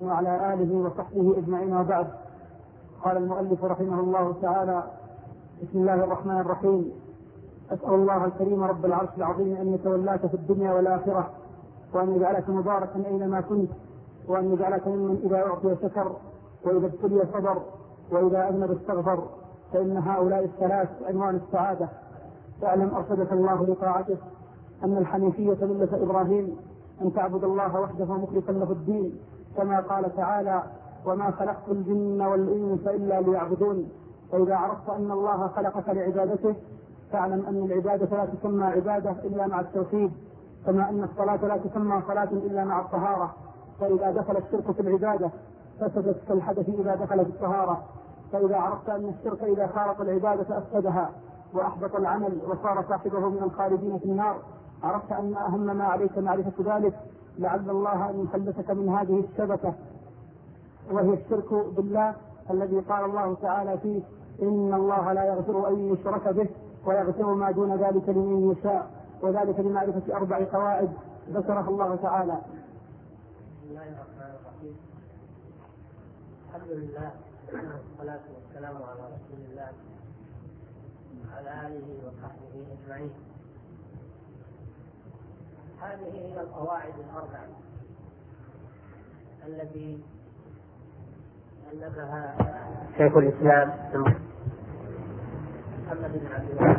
وعلى آله وصحبه أجمعين وبعد. قال المؤلف رحمه الله تعالى بسم الله الرحمن الرحيم. أسأل الله الكريم رب العرش العظيم أن يتولاك في الدنيا والآخرة وأن يجعلك مباركا أينما كنت وأن يجعلك ممن إذا أعطي شكر وإذا ابتلي صبر وإذا أذنب استغفر. فإن هؤلاء الثلاث عنوان السعادة. فاعلم أرشدك الله لطاعته. أن الحنيفية ملة إبراهيم أن تعبد الله وحده مخلصا له الدين. كما قال تعالى وما خلقت الجن والإنس إلا ليعبدون فإذا عرفت أن الله خلقك لعبادته فاعلم أن العبادة لا تسمى عبادة إلا مع التوحيد كما أن الصلاة لا تسمى صلاة إلا مع الطهارة. فإذا دخل الشرك في العبادة فسدت كالحدث إذا دخل في الطهارة. فإذا عرفت أن الشرك إذا خالط العبادة أفسدها وأحبط العمل وصار صاحبه من الخالدين في النار عرفت أن أهم ما عليك معرفة ذلك لعل الله أن يخلصك من هذه الشبكة وهي الشرك بالله الذي قال الله تعالى فيه إن الله لا يغفر أن يشرك به ويغفر ما دون ذلك لمن يشاء وذلك بمعرفة أربع قواعد ذكرها الله تعالى. بسم الله الرحمن الرحيم. الحمد لله والصلاة والسلام على رسول الله وعلى آله وصحبه أجمعين. هذه هي القواعد الأربع التي ألفها شيخ الإسلام. محمد بن عبد الوهاب.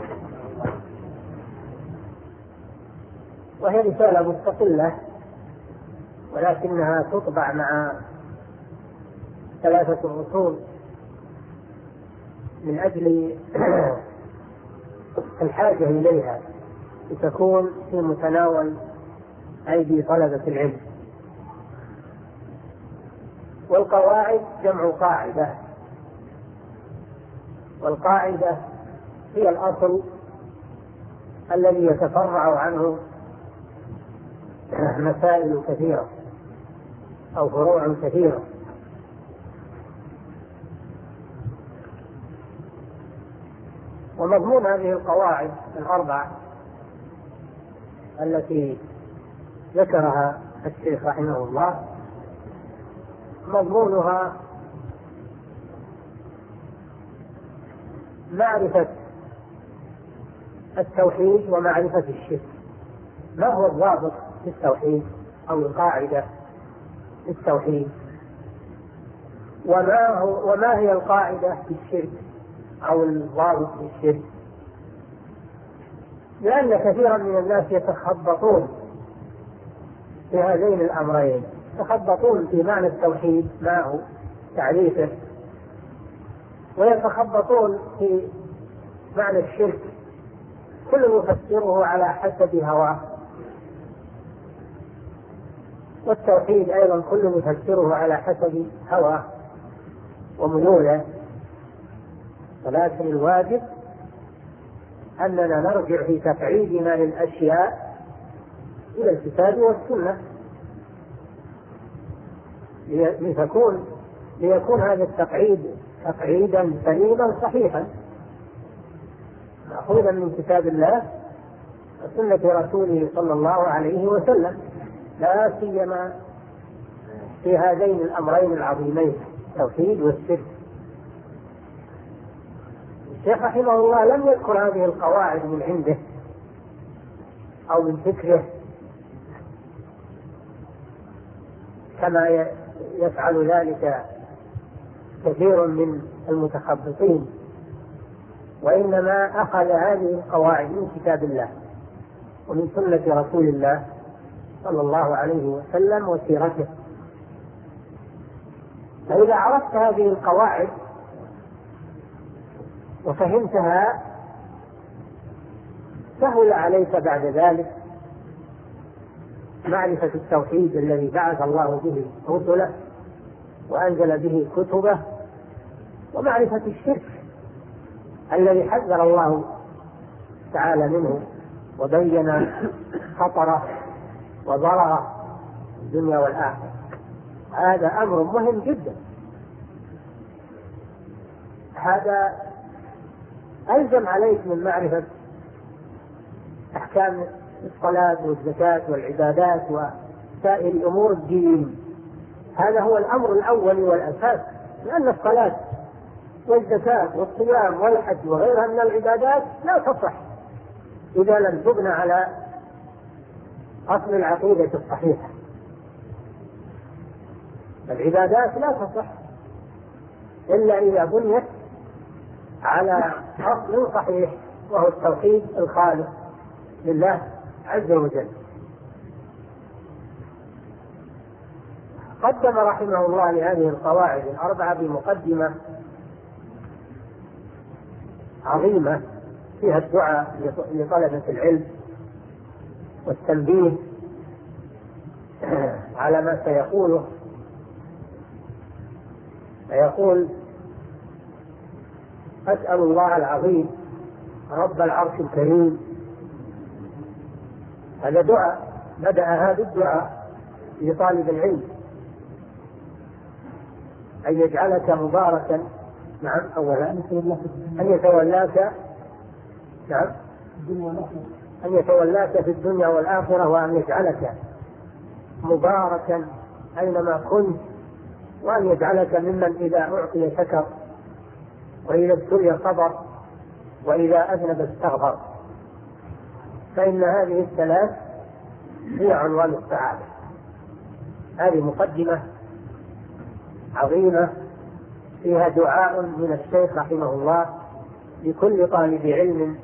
وهي رسالة مستقلة ولكنها تطبع مع ثلاثة أصول. من أجل الحاجة إليها لتكون في متناول أيدي طلبة العلم. والقواعد جمع قاعدة. والقاعدة هي الأصل الذي يتفرع عنه مسائل كثيرة أو فروع كثيرة. ومضمون هذه القواعد الأربع التي ذكرها الشيخ رحمه الله مضمونها معرفة التوحيد ومعرفة الشرك. ما هو الضابط في التوحيد أو القاعدة في التوحيد؟ وما هو وما هي القاعدة في الشرك أو الضابط في الشرك؟ لأن كثيرا من الناس يتخبطون في هذين الأمرين. يتخبطون في معنى التوحيد ما هو؟ تعريفه. ويتخبطون في معنى الشرك. كل يفسره على حسب هواه. والتوحيد أيضا كل يفسره على حسب هواه وميوله. ولكن الواجب أننا نرجع في تقعيدنا للأشياء إلى الكتاب والسنة. لتكون ليكون هذا التقعيد تقعيدا سليما صحيحا. مأخوذا من كتاب الله وسنة رسوله صلى الله عليه وسلم. لا سيما في هذين الأمرين العظيمين التوحيد والشرك. الشيخ رحمه الله لم يذكر هذه القواعد من عنده أو من فكره. كما يفعل ذلك كثير من المتخبطين. وإنما أخذ هذه القواعد من كتاب الله ومن سنة رسول الله صلى الله عليه وسلم وسيرته. فإذا عرفت هذه القواعد وفهمتها سهل عليك بعد ذلك معرفة التوحيد الذي بعث الله به رسله وأنزل به كتبه ومعرفة الشرك الذي حذر الله تعالى منه وبين خطره وضرره الدنيا والآخرة. هذا أمر مهم جدا. هذا ألزم عليك من معرفة أحكام الصلاة والزكاة والعبادات وسائر أمور الدين. هذا هو الأمر الأول والأساس لأن الصلاة والزكاة والصيام والحج وغيرها من العبادات لا تصح إذا لم تبنى على أصل العقيدة الصحيحة. العبادات لا تصح إلا إذا بنيت على أصل صحيح وهو التوحيد الخالص لله. عز وجل. قدم رحمه الله لهذه القواعد الأربعة بمقدمة عظيمة فيها الدعاء لطلبة العلم والتنبيه على ما سيقوله. فيقول أسأل الله العظيم رب العرش الكريم هذا دعاء. بدأ هذا الدعاء لطالب العلم. أن يجعلك مباركا. نعم أولا. أن يتولاك. نعم. أن يتولاك في الدنيا والآخرة وأن يجعلك مباركا أينما كنت وأن يجعلك ممن إذا أعطي شكر وإذا ابتلي صبر وإذا أذنب استغفر. فإن هذه الثلاث هي عنوان السعادة. هذه مقدمة عظيمة فيها دعاء من الشيخ رحمه الله لكل طالب علم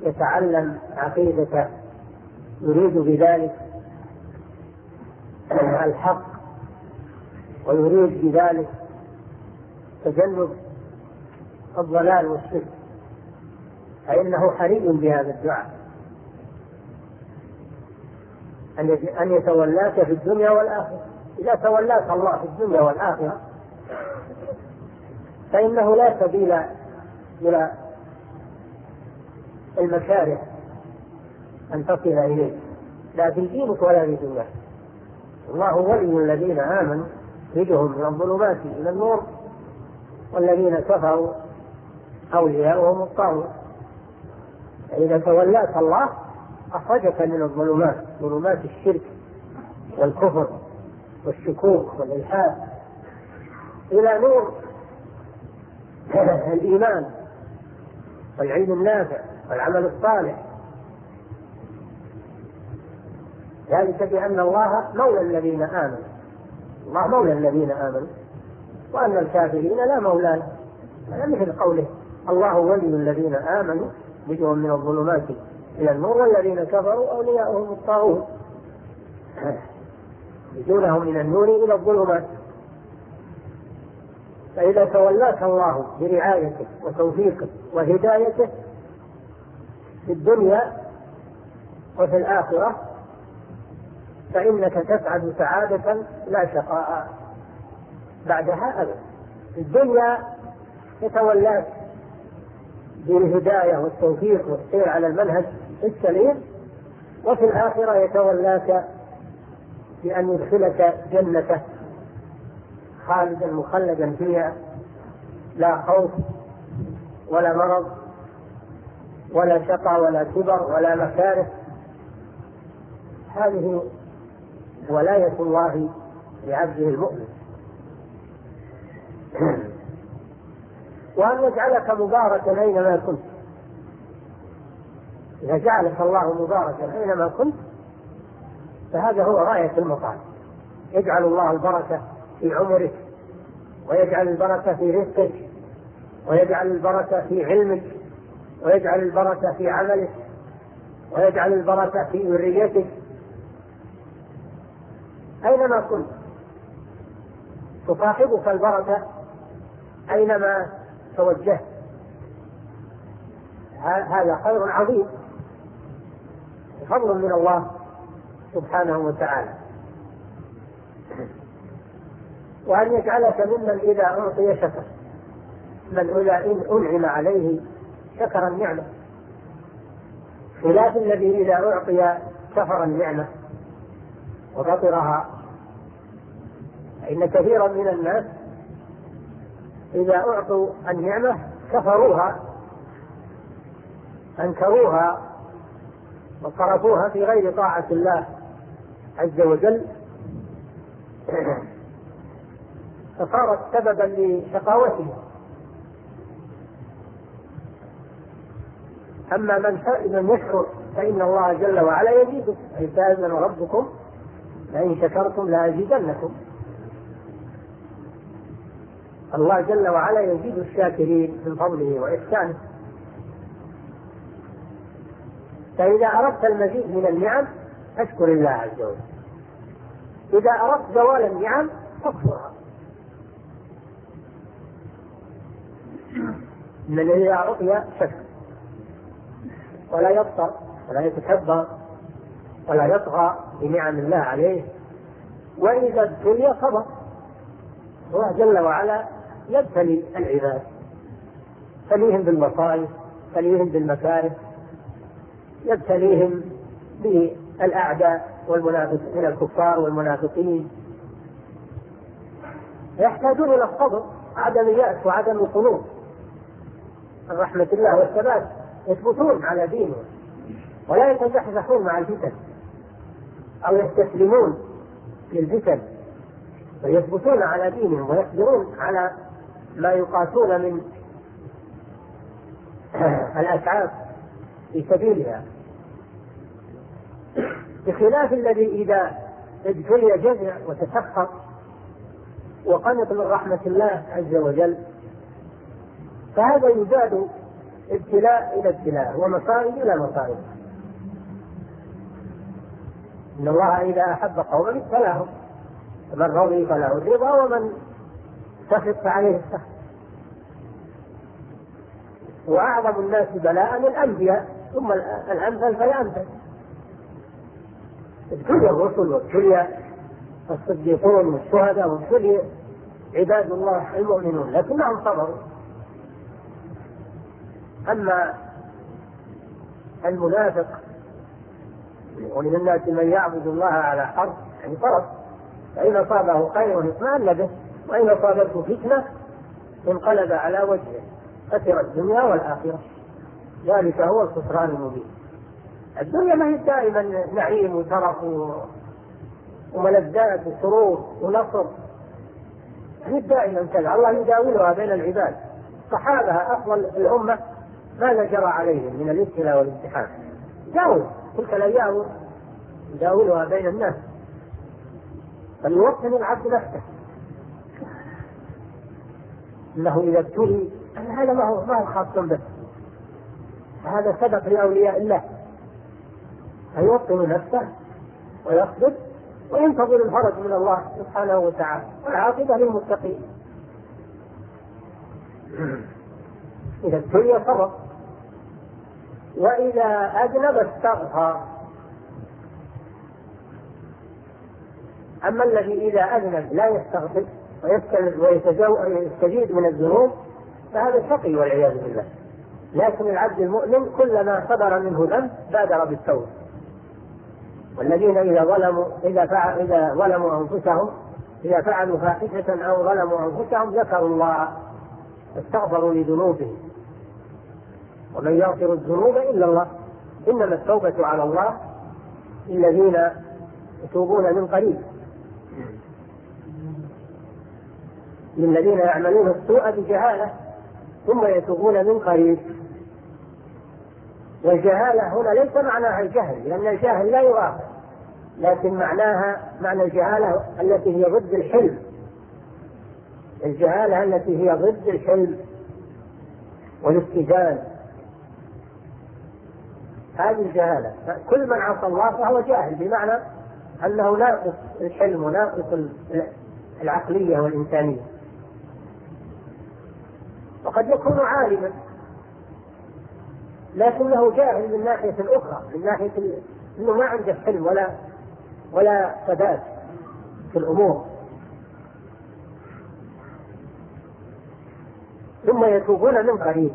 يتعلم عقيدته يريد بذلك الحق ويريد بذلك تجنب الضلال والشرك. فإنه حري بهذا الدعاء. أن يتولاك في الدنيا والآخرة. إذا تولاك الله في الدنيا والآخرة فإنه لا سبيل إلى المكاره أن تصل إليه. لا في دينك ولا في دنياك. الله ولي الذين آمنوا يخرجهم من الظلمات إلى النور والذين كفروا أولياؤهم الطاغوت. فإذا تولاك الله أخرجك من الظلمات ظلمات الشرك والكفر والشكوك والإلحاد. إلى نور الإيمان والعلم النافع والعمل الصالح. ذلك بأن الله مولى الذين آمنوا. الله مولى الذين آمنوا. وأن الكافرين لا مولى هذا مثل قوله الله ولي الذين آمنوا. بهم من الظلمات إلى النور والذين كفروا أولياؤهم الطاغوت. يجونهم من النور إلى الظلمات. فإذا تولاك الله برعايته وتوفيقه وهدايته في الدنيا وفي الآخرة فإنك تسعد سعادة لا شقاء بعدها أبدا. في الدنيا يتولاك بالهداية والتوفيق والسير على المنهج السليم وفي الآخرة يتولاك بأن يدخلك جنته خالدا مخلدا فيها لا خوف ولا مرض ولا شقى ولا كبر ولا مكاره. هذه ولاية الله لعبده المؤمن. وأن يجعلك مباركا أينما كنت. إذا جعلك الله مباركا أينما كنت فهذا هو غاية المطالب يجعل الله البركة في عمرك ويجعل البركة في رزقك ويجعل البركة في علمك ويجعل البركة في عملك ويجعل البركة في ذريتك. أينما كنت تصاحبك البركة أينما توجهت هذا خير عظيم. فضل من الله سبحانه وتعالى. وأن يجعلك ممن إذا أعطي شكر. من إذا إن أنعم عليه شكر النعمة. خلاف الذي إذا أعطي كفر النعمة وبطرها فإن كثيرا من الناس إذا أعطوا النعمة كفروها أنكروها وصرفوها في غير طاعة الله عز وجل. فصارت سببا لشقاوته أما من من يشكر فإن الله جل وعلا يزيده أي ربكم لئن شكرتم لأزيدنكم الله جل وعلا يزيد الشاكرين من فضله وإحسانه. فإذا أردت المزيد من النعم فاشكر الله عز وجل. إذا أردت زوال النعم فاكفرها من الذي أعطي شكر. ولا يبطر ولا يتكبر ولا يطغى بنعم الله عليه. وإذا ابتلي صبر. الله جل وعلا يبتلي العباد. يبتليهم بالمصائب يبتليهم بالمكاره يبتليهم بالأعداء والمنافقين الكفار والمنافقين. يحتاجون إلى الصبر عدم اليأس وعدم القنوط. من رحمة الله والثبات يثبتون على دينهم ولا يتزحزحون مع الفتن أو يستسلمون للفتن ويثبتون على دينهم ويصبرون على ما يقاسون من الأتعاب في سبيلها. بخلاف الذي إذا ابتلي جزع وتسخط وقنط من رحمة الله عز وجل فهذا يزاد ابتلاء إلى ابتلاء ومصائب إلى مصائب. إن الله إذا أحب قوما ابتلاهم من رضي فله الرضا ومن سخط فعليه السخط. وأعظم الناس بلاء الأنبياء ثم الأمثل فالأمثل ابتلي الرسل وابتلي الصديقون والشهداء وابتلي عباد الله المؤمنون لكنهم صبروا. أما المنافق ومن الناس من يعبد الله على حرف يعني طرف فإن أصابه خير اطمأن به وإن أصابته فتنة انقلب على وجهه خسر الدنيا والآخرة. ذلك هو الخسران المبين. الدنيا ما هي دائما نعيم وترف وملذات وسرور ونصر. هي دائما كذا. الله يداولها بين العباد. الصحابة أفضل الأمة ماذا جرى عليهم من الابتلاء والامتحان. داول تلك الأيام يداولها بين الناس. فليوطن العبد نفسه. إنه إذا ابتلي هذا ما هو ما هو خاص به. هذا سبق لأولياء الله. فيوطن نفسه ويصبر وينتظر الفرج من الله سبحانه وتعالى والعاقبة للمتقين. إذا ابتلي صبر وإذا اذنب استغفر أما الذي إذا أذنب لا يستغفر ويستجيد من الذنوب فهذا شقي والعياذ بالله. لكن العبد المؤمن كلما صدر منه ذنب بادر بالتوبة. والذين إذا ظلموا إذا فعل إذا ظلموا أنفسهم إذا فعلوا فاحشة أو ظلموا أنفسهم ذكروا الله استغفروا لذنوبهم. ومن يغفر الذنوب إلا الله. إنما التوبة على الله. للذين يتوبون من قريب. للذين يعملون السوء بجهالة ثم يتوبون من قريب. والجهالة هنا ليس معناها الجهل لأن الجاهل لا يؤاخذ لكن معناها معنى الجهالة التي هي ضد الحلم. الجهالة التي هي ضد الحلم والاتزان هذه الجهالة كل من عصى الله فهو جاهل بمعنى أنه ناقص الحلم وناقص العقلية والإنسانية. وقد يكون عالما. لكنه جاهل من ناحية أخرى من ناحية أنه ما عنده حلم ولا ولا ثبات في الأمور. ثم يتوبون من قريب.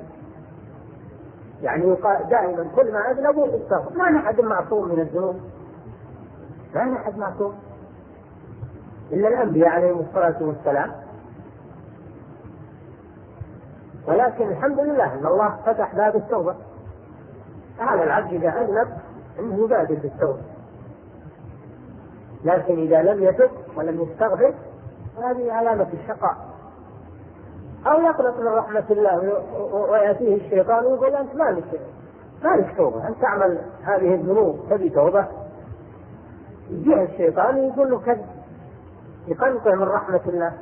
يعني دائما كل ما أذنبوا استغفر. ما أحد معصوم من الذنوب. ما أحد معصوم. إلا الأنبياء عليهم الصلاة والسلام. ولكن الحمد لله أن الله فتح باب التوبة. على العبد إذا أذنب انه يبادر بالتوبه لكن إذا لم يتب ولم يستغفر هذه علامة الشقاء. أو يقنط من رحمة الله ويأتيه الشيطان ويقول أنت مالك مالك توبة. أنت تعمل هذه الذنوب. تبي توبة؟ يجيه الشيطان يقول له كذب. يقنطه من رحمة الله.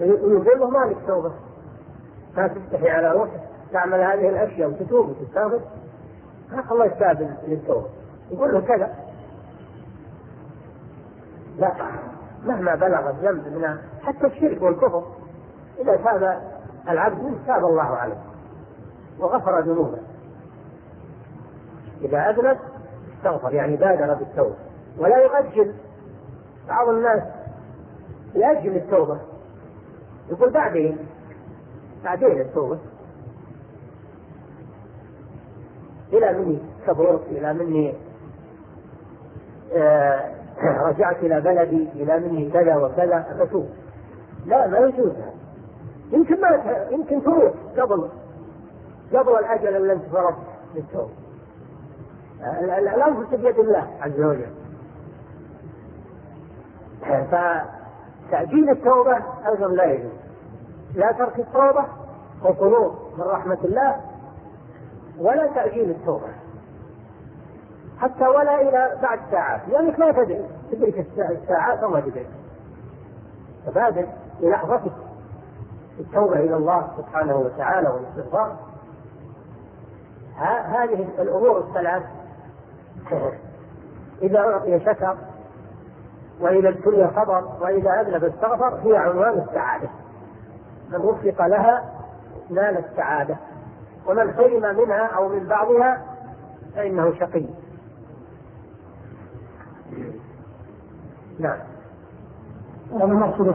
ويقول له مالك توبة. ما تستحي على روحك تعمل هذه الأشياء وتتوب وتستغفر. الله يستقبل للتوبة يقول له كذا. لا مهما بلغ الذنب من حتى الشرك والكفر إذا تاب العبد منه تاب الله عليه وغفر ذنوبه. إذا أذنب استغفر يعني بادر بالتوبة. ولا يؤجل. بعض الناس يأجل التوبة. يقول بعدين بعدين التوبة إلى مني كبرت إلى مني آه رجعت إلى بلدي إلى مني كذا وكذا فتوب لا ما يجوز. يمكن ما يمكن تروح قبل قبل الأجل الذي فرض للتوبة. الأنفس بيد الله عز وجل. فتأجيل التوبة أيضا لا يجوز. لا ترك التوبة وقنوط من رحمة الله ولا تأجيل التوبة. حتى ولا إلى بعد ساعات. لأنك ما تدري. تدرك الساعات وما تدري. فبادر بلحظتك التوبة إلى الله سبحانه وتعالى والاستغفار. هذه الأمور الثلاث. إذا أعطي شكر وإذا ابتلي صبر وإذا أذنب استغفر هي عنوان السعادة. من وفق لها نال السعادة. ومن حرم منها أو من بعضها فإنه شقي. نعم. وما مقصود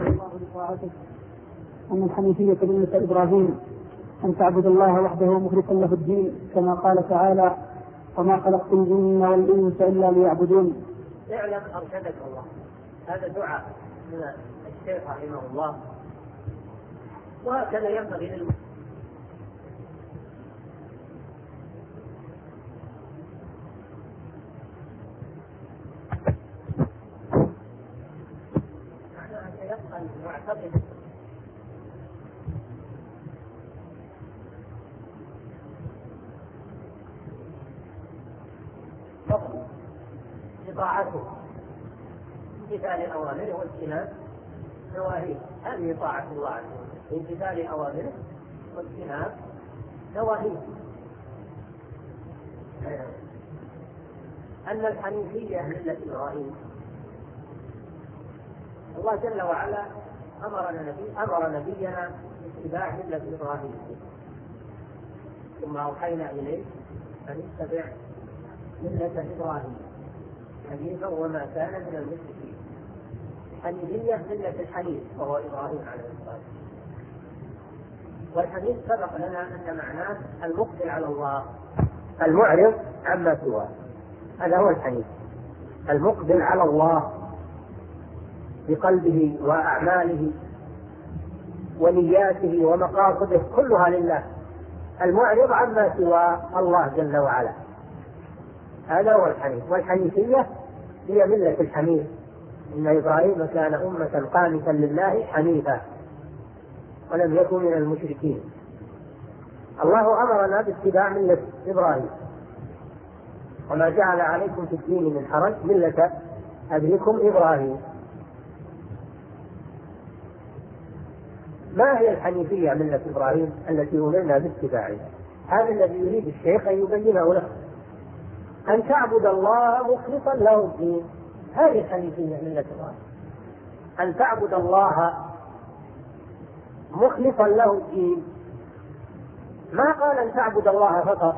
أن الحنيفية ملة إبراهيم أن تعبد الله وحده مخلصا له الدين كما قال تعالى وما خلقت الجن والإنس إلا ليعبدون اعلم أرشدك الله. هذا دعاء من الشيخ رحمه الله. وهكذا ينبغي للمسلمين. المعتقد فضل بطاعته امتثال أوامره واجتناب نواهيه. هذه طاعة الله عز وجل. امتثال اوامره واجتناب نواهيه أن الحنيفية ملة إبراهيم. الله جل وعلا أمر نبي أمر نبينا باتباع مله إبراهيم. ثم أوحينا إليه أن اتبع مله إبراهيم حنيفا وما كان من المشركين. حنيفيه مله الحنيف وهو إبراهيم عليه الصلاة والحنيف سبق لنا أن معناه المقبل على الله المعرض عما سواه. هذا هو الحنيف المقبل على الله بقلبه وأعماله ونياته ومقاصده كلها لله. المعرض عما سوى الله جل وعلا. هذا هو الحنيف والحنيفية هي ملة الحنيف إن إبراهيم كان أمة قانتا لله حنيفا ولم يكن من المشركين. الله أمرنا باتباع ملة إبراهيم. وما جعل عليكم في الدين من حرج ملة أبيكم إبراهيم. ما هي الحنيفية ملة إبراهيم التي أمرنا باتباعها؟ هذا الذي يريد الشيخ أن يبينه له أن تعبد الله مخلصا له الدين. هذه الحنيفية ملة إبراهيم أن تعبد الله مخلصا له الدين. ما قال أن تعبد الله فقط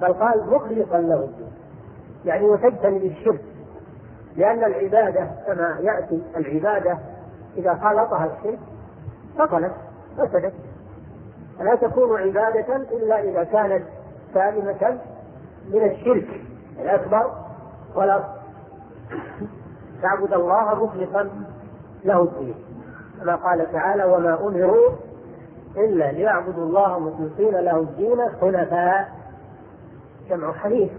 بل قال مخلصا له الدين. يعني وتجتنب الشرك لأن العبادة كما يأتي العبادة إذا خالطها الشرك بطلت فسدت. لا تكون عبادة إلا إذا كانت سالمة من الشرك الأكبر والأصغر تعبد الله مخلصا له الدين. كما قال تعالى وما أمروا إلا ليعبدوا الله مخلصين له الدين حنفاء. جمع حنيف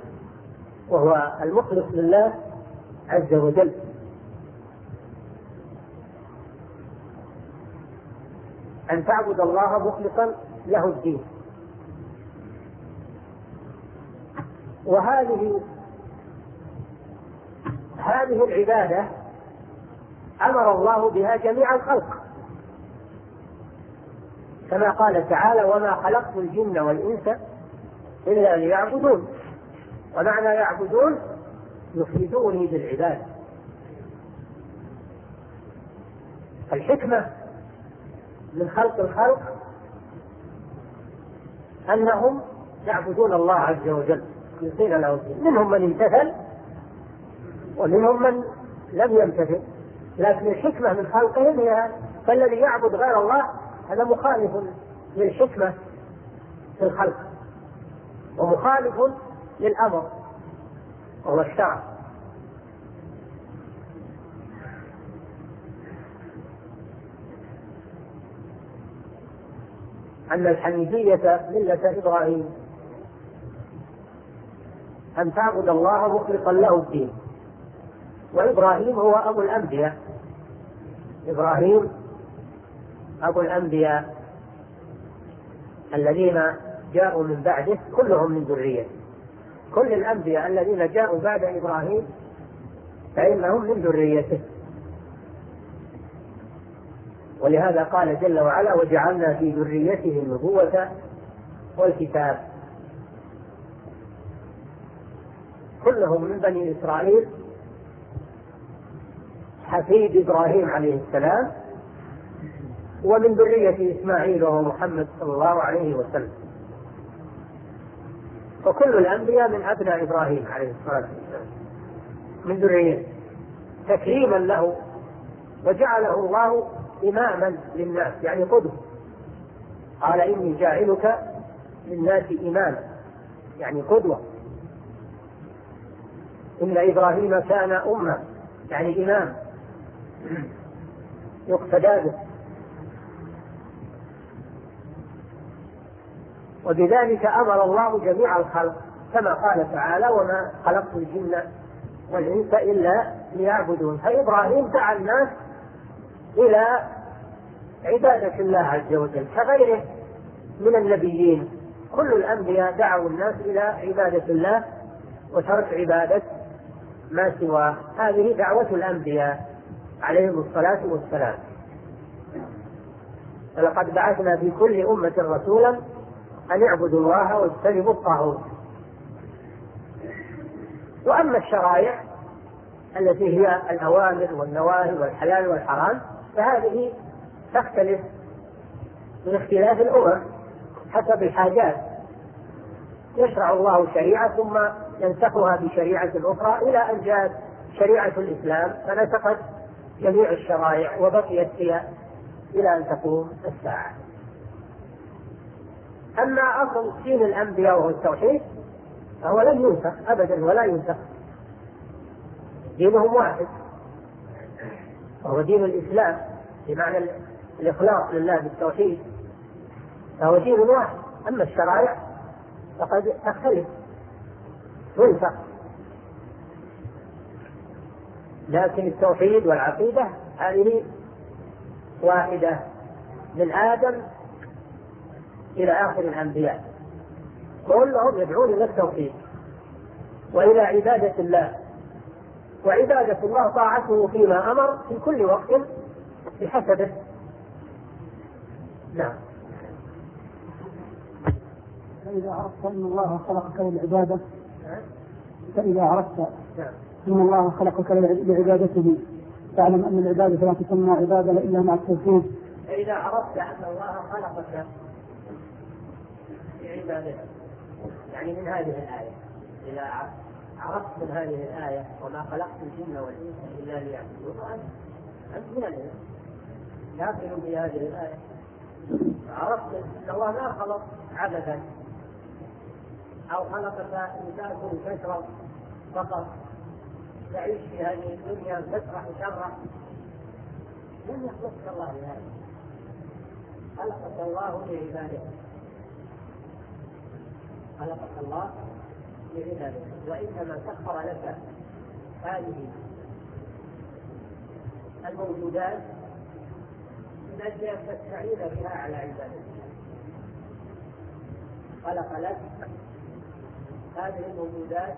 وهو المخلص لله عز وجل. أن تعبد الله مخلصا له الدين. وهذه هذه العبادة أمر الله بها جميع الخلق. كما قال تعالى وما خلقت الجن والإنس إلا ليعبدون ومعنى يعبدون يفردوني بالعبادة. الحكمة من خلق الخلق أنهم يعبدون الله عز وجل. يطيع له منهم من امتثل ومنهم من لم يمتثل. لكن الحكمة من خلقهم هي فالذي يعبد غير الله هذا مخالف للحكمة في الخلق ومخالف للأمر وهو الشرع. أن الحنيفية ملة إبراهيم أن تعبد الله مخلصا له الدين. وإبراهيم هو أبو الأنبياء. إبراهيم أبو الأنبياء الذين جاءوا من بعده كلهم من ذريته. كل الأنبياء الذين جاءوا بعد إبراهيم فإنهم من ذريته. ولهذا قال جل وعلا وجعلنا في ذريته النبوة والكتاب. كلهم من بني إسرائيل حفيد إبراهيم عليه السلام ومن ذرية إسماعيل وهو محمد صلى الله عليه وسلم. وكل الأنبياء من أبناء إبراهيم عليه الصلاة والسلام. من ذريته تكريما له وجعله الله إماما للناس يعني قدوة. قال إني جاعلك للناس إماما يعني قدوة. إن إبراهيم كان أمة يعني إمام. يقتدى به. وبذلك أمر الله جميع الخلق كما قال تعالى وما خلقت الجن والإنس إلا ليعبدون فإبراهيم دعا الناس إلى عبادة الله عز وجل كغيره من النبيين. كل الأنبياء دعوا الناس إلى عبادة الله وترك عبادة ما سواه. هذه دعوة الأنبياء. عليهم الصلاة والسلام. ولقد بعثنا في كل أمة رسولا أن يعبدوا الله واجتنبوا الطاغوت. وأما الشرائع التي هي الأوامر والنواهي والحلال والحرام فهذه تختلف من اختلاف الأمم حسب الحاجات. يشرع الله شريعة ثم ينسخها بشريعة أخرى إلى أن جاءت شريعة الإسلام. فنسخت جميع الشرائع وبقيت هي إلى أن تقوم الساعة. أما أصل دين الأنبياء وهو التوحيد فهو لم ينسخ أبدا ولا ينسخ دينهم واحد. وهو دين الإسلام بمعنى الإخلاص لله بالتوحيد. فهو دين واحد. أما الشرائع فقد تختلف. تنسخ لكن التوحيد والعقيدة هذه واحدة من آدم إلى آخر الأنبياء. كلهم يدعون إلى التوحيد وإلى عبادة الله. وعبادة الله طاعته فيما أمر في كل وقت بحسبه. نعم. فإذا عرفت أن الله خلقك للعبادة فإذا عرفت أن الله خلقك لعبادته. فاعلم أن العبادة لا تسمى عبادة إلا مع التوحيد. فإذا عرفت أن الله خلقك عبادته يعني من هذه الآية إذا عرفت من هذه الآية وما خلقت الجن والإنس إلا ليعبدون أنت من الإنس داخل في هذه الآية عرفت أن الله ما خلق عبثا أو خلقك لتأكل وتشرب فقط. تعيش في هذه الدنيا تسرح شرا لم يخلقك الله لهذا خلقك الله لعبادته خلقك الله لعبادته وإنما سخر لك هذه الموجودات من أجل ان تستعين بها على عبادته خلق لك هذه الموجودات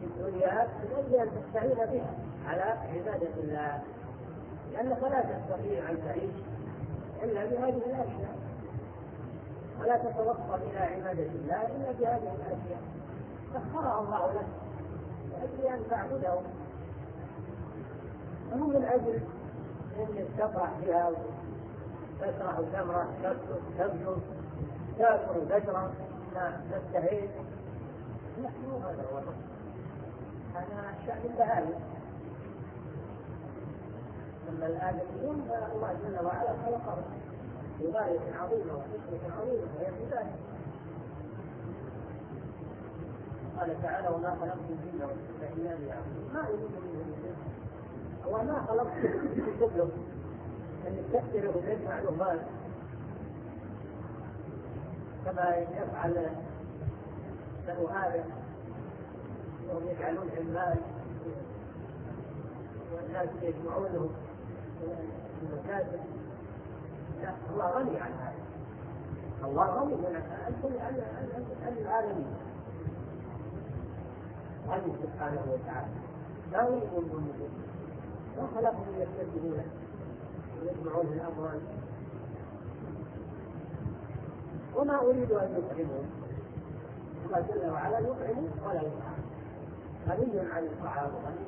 في الدنيا من أجل أن تستعين بها على عبادة الله. لانك لا تستطيع ان تعيش إلا بهذه الأشياء. ولا تتوصل إلى عبادة الله إلا بهذه الأشياء. سخرها الله لك. لأجل أن تعبده. مو من أجل انك تفرح بها تشرح تمره تبدو تاكل بشرا تستهين لا مو هذا هو هذا شأن البهائم. أما الآدميون فالله جل وعلا خلقهم بغاية عظيمة وحكمة عظيمة وهي عبادة قال تعالى وما خلقت الجن والانس إلا ليعبدون. ما اريد منهم من وما خلقت كله أن تكثر وتجمع له مال كما يفعل بنو آدم. وهم يجعلون المال والناس يجمعونه. في المكاتب لا الله غني عن هذا. الله غني. عن العالمين. غني سبحانه وتعالى. لا يريد منهم ما خلقهم ليستبدلونه ويجمعون الأموال. وما أريد أن يطعمون. الله جل وعلا يطعم ولا يطعم غني عن غني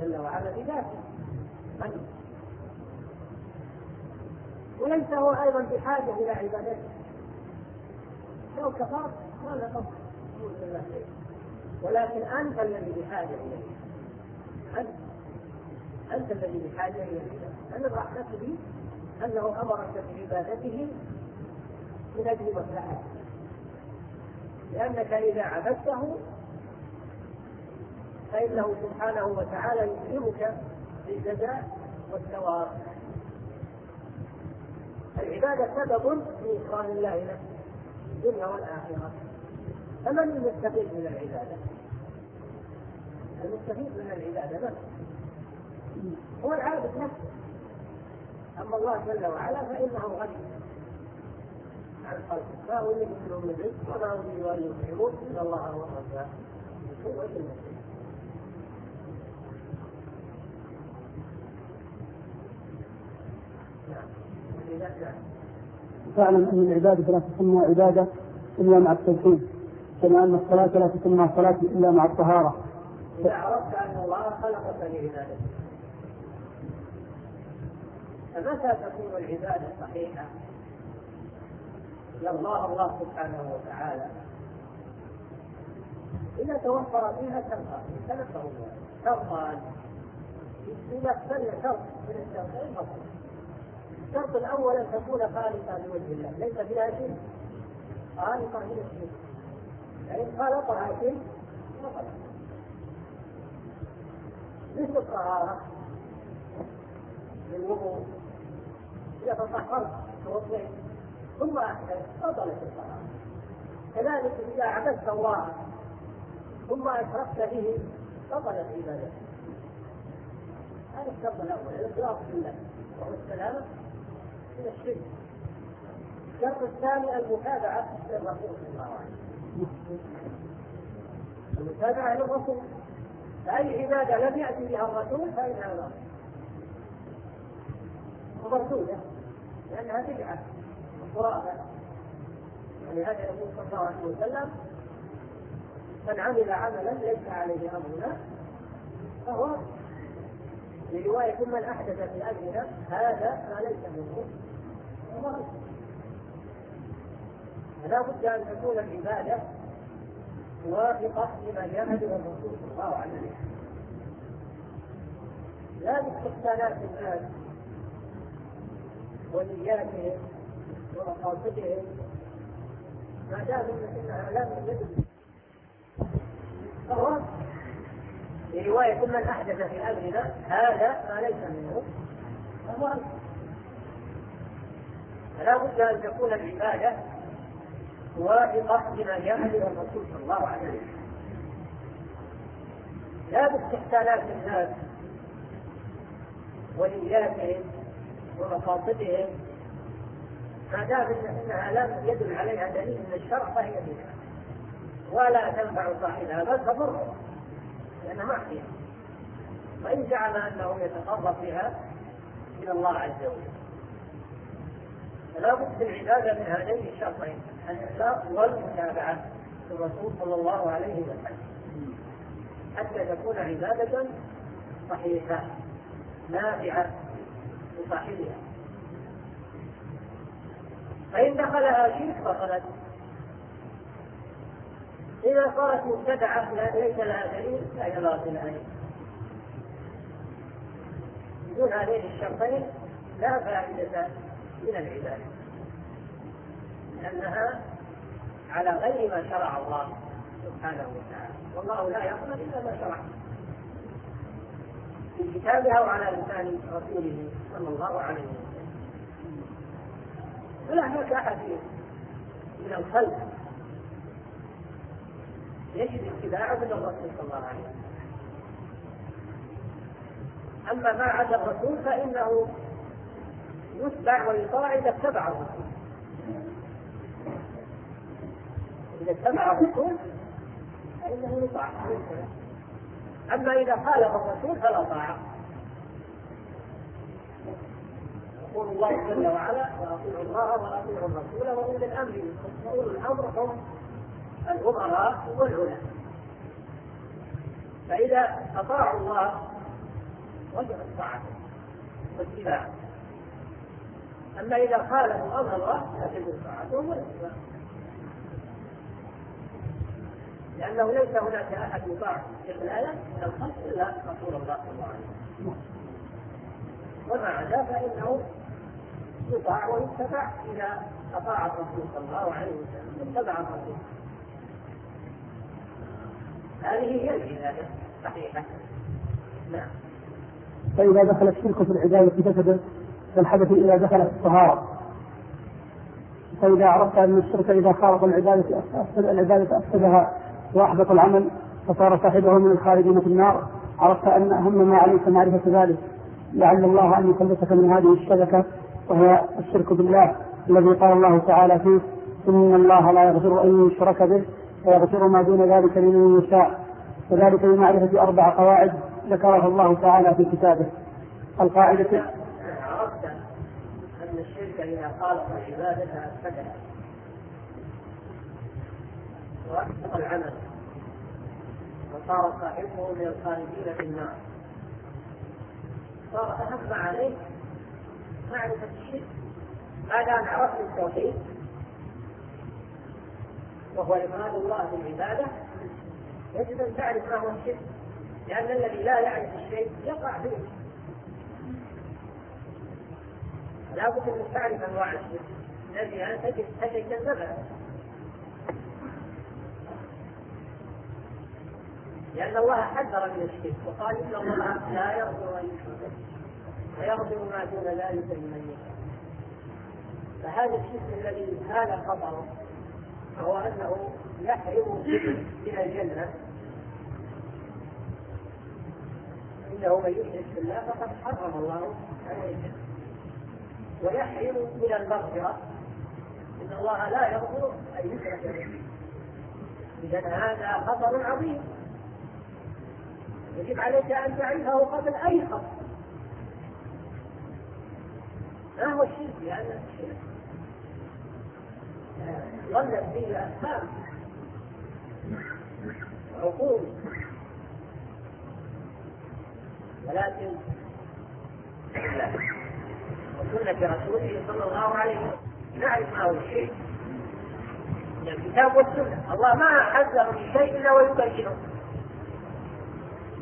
جل وعلا بذاته غني. وليس هو أيضا بحاجة إلى عبادته. لو كفرت ما نقص. ولكن أنت الذي بحاجة إليه. أنت. أنت الذي بحاجة إليه. لأن الرحمه به أنه أمرك بعبادته من أجل مصلحته. لأنك إذا عبدته فإنه سبحانه وتعالى يكرمك بالجزاء والثواب. العبادة سبب في إكرام الله لك في الدنيا والآخرة. فمن المستفيد من العبادة؟ المستفيد من العبادة من؟ هو العابد نفسه. أما الله جل وعلا فإنه غني عن خلقه. ما أريد منهم من رزق وما أريد أن يطعمون إلا الله هو الرزاق هو المسلم فاعلم أن العبادة لا تسمى عبادة إلا مع التوحيد كما أن الصلاة لا تسمى صلاة إلا مع الطهارة. إذا عرفت أن الله خلقك لعبادته فمتى تكون العبادة صحيحة؟ يرضاها الله سبحانه وتعالى إذا توفر فيها شرطان تنبهوا شرطان إذا اختل شرط من الشرطين فصل الشرط الأول أن تكون خالصه لوجه الله ليس فيها شيء خالصه من الشرك يعني خلقها شيء فقط. مثل الطهارة. للوضوء. إذا تطهرت توضئت. ثم احدث بطلت الطهارة. كذلك إذا عبدت الله ثم أشركت به بطلت عبادتك هذا الشرط الأول الإخلاص بالله وهو السلامة. من الشرك الشرط الثاني المتابعة للرسول. صلى الله عليه وسلم المتابعة للرسول. فأي عبادة لم يأتي بها الرسول فإنها باطلة ومردودة. لأنها بدعة. وخرافة ولهذا يقول صلى الله عليه وسلم من عمل عملا ليس عليه أمرنا فهو في رواية من أحدث في أمرنا هذا ما ليس منه. فلا بد أن تكون العبادة موافقة لما جاء به الرسول صلى الله عليه وسلم. لا باستحسانات الناس ونياتهم ومقاصدهم ما دام إنها لم يجد فهو في رواية من أحدث في أمرنا هذا ما ليس منه. فهو فلا بد أن تكون العبادة موافقة لما جاء به الرسول صلى الله عليه وسلم. لا باستحسانات الناس ونياتهم ومقاصدهم ما دام إنها لم يدل عليها دليل من الشرع فهي بدعه ولا تنفع صاحبها بل تضره. لانها معصيه وان زعم أنه يتقرب بها إلى الله عز وجل. فلا بد في العباده من هذين الشرطين الاخلاص والمتابعة للرسول صلى الله عليه وسلم. حتى تكون عبادة صحيحة نافعة لصاحبها. فإن دخلها شرك بطلت إذا صارت مبتدعة ليس لها دليل فهي باطلة بدون هذين الشرطين لا فائدة من العبادة لأنها على غير ما شرع الله سبحانه وتعالى. والله لا يقبل إلا ما شرع. في كتابها وعلى لسان رسوله صلى الله عليه وسلم. ولا هناك أحد من الخلق يجب اتباعه من الرسول صلى الله عليه وسلم؟ أما ما عدا الرسول فإنه يتبع ويطاع إذا اتبع الرسول. إذا اتبع الرسول فإنه يطاع. أما إذا خالف الرسول فلا طاعة. يقول الله جل وعلا واطيعوا الله واطيعوا الرسول واولي الامر واولي الأمر هم الامراء والعلماء فإذا أطاعوا الله وجبت طاعته واتباعه أما إذا خالفوا أمر الله فتجب طاعتهم والاتباع. لأنه ليس هناك أحد يطاع في الآية من الخلق إلا رسول الله صلى الله عليه وسلم. وما عدا فإنه يطاع ويتبع إذا أطاع الرسول صلى الله عليه وسلم اتبع الرسول. هذه هي العبادة صحيحة. نعم. فإذا دخل الشرك في العبادة فسدت كالحدث إذا دخل في الطهارة. فإذا عرفت أن الشرك إذا خالط العبادة أفسد العبادة أفسدها وأحبط العمل فصار صاحبه من الخالدين في النار. عرفت أن أهم ما عليك معرفة ذلك. لعل الله أن يخلصك من هذه الشبكة وهو الشرك بالله الذي قال الله تعالى فيه إن الله لا يغفر أن يشرك به. ويغفر ما دون ذلك لمن يشاء. وذلك بمعرفة أربع قواعد ذكرها الله تعالى في كتابه. القاعدة عرفت أن الشرك إذا خالط العبادة أفسدها وأحبط العمل. وصار صاحبه من الخالدين في النار. صار أهم عليك معرفة الشرك. بعد أن عرفت التوحيد. وهو إفراد الله بالعبادة يجب أن تعرف ما هو الشرك لأن الذي لا يعرف الشيء يقع فيه. لا بد أن تعرف أنواع الشرك. الذي أنت تتجنبها لأن الله حذر من الشرك وقال إن الله لا يغفر أن يشرك ويغفر ما دون ذلك لمن يشاء. فهذا الشرك الذي هذا خطره فهو أنه يحرم من الجنة. إنه من يشرك بالله فقد حرم الله عليه. ويحرم من المغفرة. إن الله لا يغفر أن يشرك به. اذا هذا خطر عظيم. يجب عليك أن تعرفه قبل أي خطر. ما هو الشرك لأن الشرك؟ ظلت به الأفهام عقول. ولكن وسنة رسوله صلى الله عليه وسلم نعرف ما هو الشرك من الكتاب والسنة. الله ما حذر من شيء إلا ويبينه.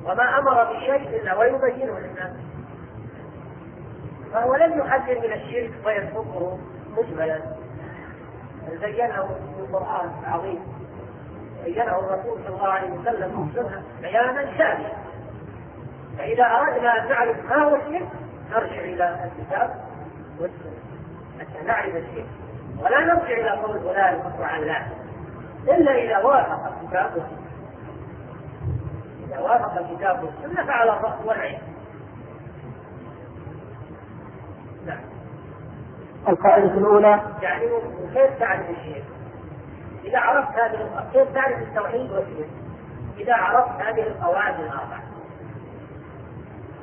وما أمر بشيء إلا ويبينه للناس. فهو لم يحذر من الشرك ويتركه مجملا. زينه في القرآن العظيم. بينه الرسول صلى الله عليه وسلم بيانا شاملا. فإذا أردنا أن نعرف ما هو الشرك نرجع إلى الكتاب والسنة. حتى نعرف الشرك. ولا نرجع إلى قول فلان وعلان إلا إذا وافق الكتاب والسنة إذا وافق الكتاب والسنة فعلى الرأس والعين نعم القاعدة الأولى يعني كيف تعرف الشيء؟ إذا عرفت هذه كيف تعرف التوحيد والشرك؟ إذا عرفت هذه القواعد الأربع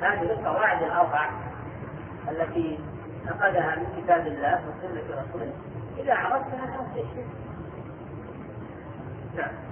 هذه القواعد الأربع التي أخذها من كتاب الله وسنة رسوله إذا عرفتها عرفت الشرك نعم